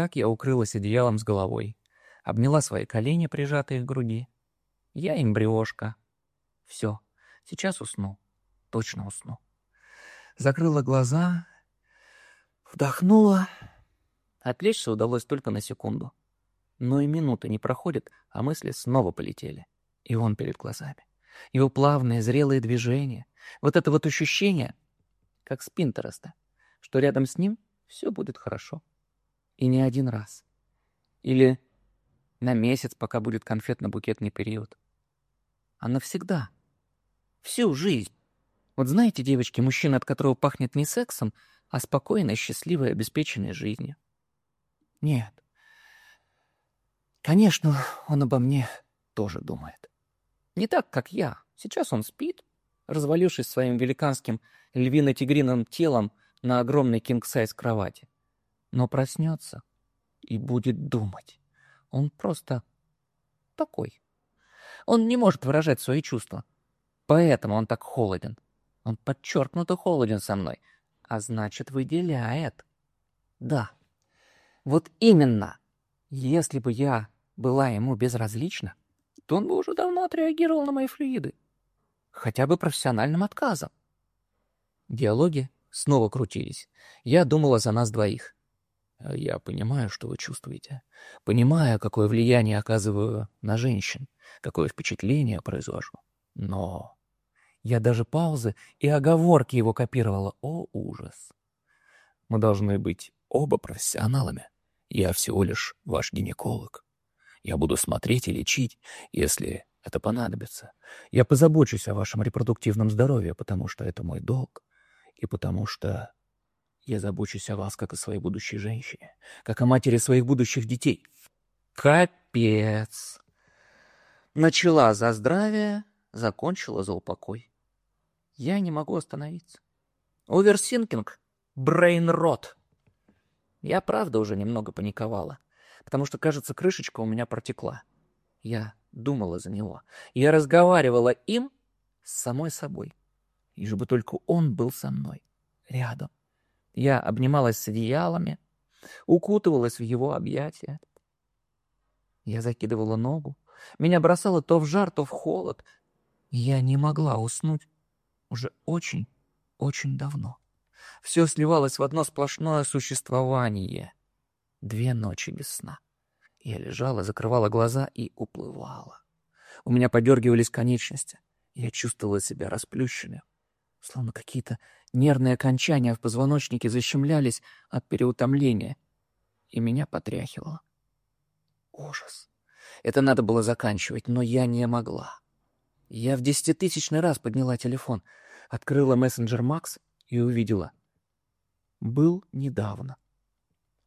Так я укрылась одеялом с головой, обняла свои колени, прижатые к груди. Я эмбриошка. Все, сейчас усну, точно усну. Закрыла глаза, вдохнула. Отвлечься удалось только на секунду. Но и минуты не проходит, а мысли снова полетели. И он перед глазами. Его плавные, зрелые движения. Вот это вот ощущение, как с что рядом с ним все будет хорошо. И не один раз. Или на месяц, пока будет конфетно-букетный период. А навсегда. Всю жизнь. Вот знаете, девочки, мужчина, от которого пахнет не сексом, а спокойной, счастливой, обеспеченной жизнью. Нет. Конечно, он обо мне тоже думает. Не так, как я. Сейчас он спит, развалившись своим великанским львино-тигриным телом на огромной кинг-сайз кровати. Но проснется и будет думать. Он просто такой. Он не может выражать свои чувства. Поэтому он так холоден. Он подчеркнуто холоден со мной, а значит, выделяет. Да, вот именно. Если бы я была ему безразлична, то он бы уже давно отреагировал на мои флюиды. Хотя бы профессиональным отказом. Диалоги снова крутились. Я думала за нас двоих. Я понимаю, что вы чувствуете. Понимаю, какое влияние оказываю на женщин, какое впечатление произвожу. Но я даже паузы и оговорки его копировала. О, ужас. Мы должны быть оба профессионалами. Я всего лишь ваш гинеколог. Я буду смотреть и лечить, если это понадобится. Я позабочусь о вашем репродуктивном здоровье, потому что это мой долг, и потому что я забочусь о вас, как о своей будущей женщине, как о матери своих будущих детей. Капец. Начала за здравие, закончила за упокой. Я не могу остановиться. Overthinking, brain rot. Я правда уже немного паниковала, потому что, кажется, крышечка у меня протекла. Я думала за него. Я разговаривала им с самой собой. И чтобы только он был со мной, рядом. Я обнималась с одеялами, укутывалась в его объятия. Я закидывала ногу. Меня бросало то в жар, то в холод. Я не могла уснуть уже очень, очень давно. Все сливалось в одно сплошное существование. Две ночи без сна. Я лежала, закрывала глаза и уплывала. У меня подергивались конечности. Я чувствовала себя расплющенной. Словно какие-то нервные окончания в позвоночнике защемлялись от переутомления. И меня потряхивало. Ужас. Это надо было заканчивать, но я не могла. Я в десятитысячный раз подняла телефон, открыла мессенджер Макс и увидела. Был недавно.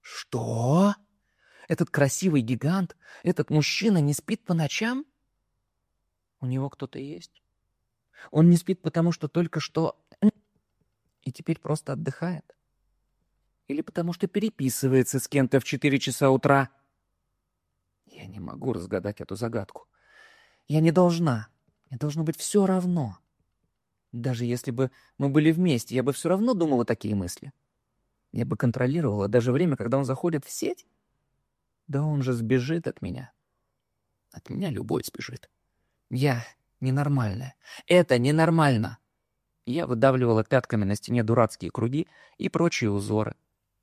Что? Этот красивый гигант, этот мужчина не спит по ночам? У него кто-то есть? Он не спит, потому что только что... И теперь просто отдыхает? Или потому что переписывается с кем-то в четыре часа утра? Я не могу разгадать эту загадку. Я не должна. Мне должно быть все равно. Даже если бы мы были вместе, я бы все равно думала такие мысли. Я бы контролировала даже время, когда он заходит в сеть. Да он же сбежит от меня. От меня любой сбежит. Я ненормальная. Это ненормально. Я выдавливала пятками на стене дурацкие круги и прочие узоры.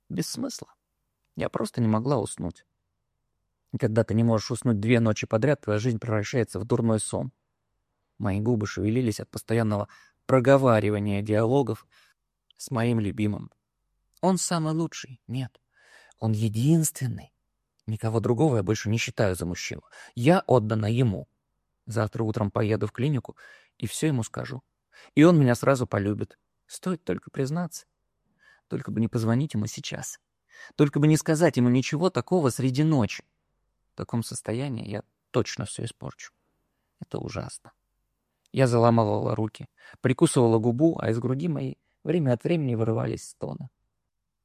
Без смысла. Я просто не могла уснуть. когда ты не можешь уснуть две ночи подряд, твоя жизнь превращается в дурной сон. Мои губы шевелились от постоянного проговаривания диалогов с моим любимым. Он самый лучший. Нет. Он единственный. Никого другого я больше не считаю за мужчину. Я отдана ему. Завтра утром поеду в клинику и все ему скажу. И он меня сразу полюбит. Стоит только признаться. Только бы не позвонить ему сейчас. Только бы не сказать ему ничего такого среди ночи. В таком состоянии я точно все испорчу. Это ужасно. Я заламывала руки, прикусывала губу, а из груди моей время от времени вырывались стоны.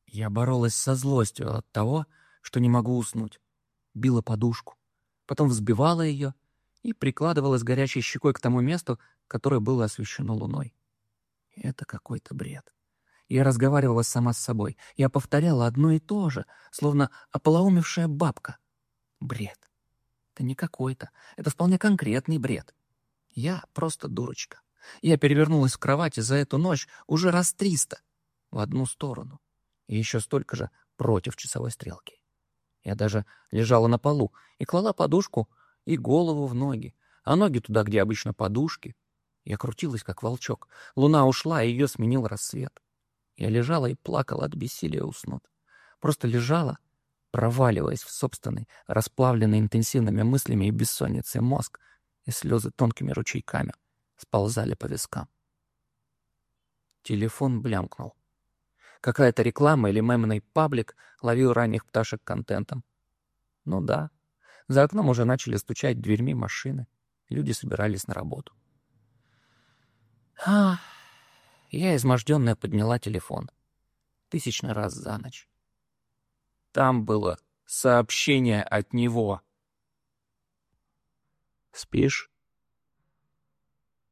Я боролась со злостью от того, что не могу уснуть. Била подушку, потом взбивала ее и прикладывала с горячей щекой к тому месту, которое было освещено луной. Это какой-то бред. Я разговаривала сама с собой. Я повторяла одно и то же, словно ополоумевшая бабка. Бред. Это не какой-то. Это вполне конкретный бред. Я просто дурочка. Я перевернулась в кровати за эту ночь уже раз триста в одну сторону. И еще столько же против часовой стрелки. Я даже лежала на полу и клала подушку и голову в ноги, а ноги туда, где обычно подушки. Я крутилась, как волчок. Луна ушла, и ее сменил рассвет. Я лежала и плакала от бессилия уснуть. Просто лежала, проваливаясь в собственный, расплавленный интенсивными мыслями и бессонницей мозг, и слезы тонкими ручейками сползали по вискам. Телефон блямкнул. Какая-то реклама или мемный паблик ловил ранних пташек контентом. Ну да, за окном уже начали стучать дверьми машины. Люди собирались на работу. А, я изможденная подняла телефон. Тысячный раз за ночь. Там было сообщение от него. «Спишь?»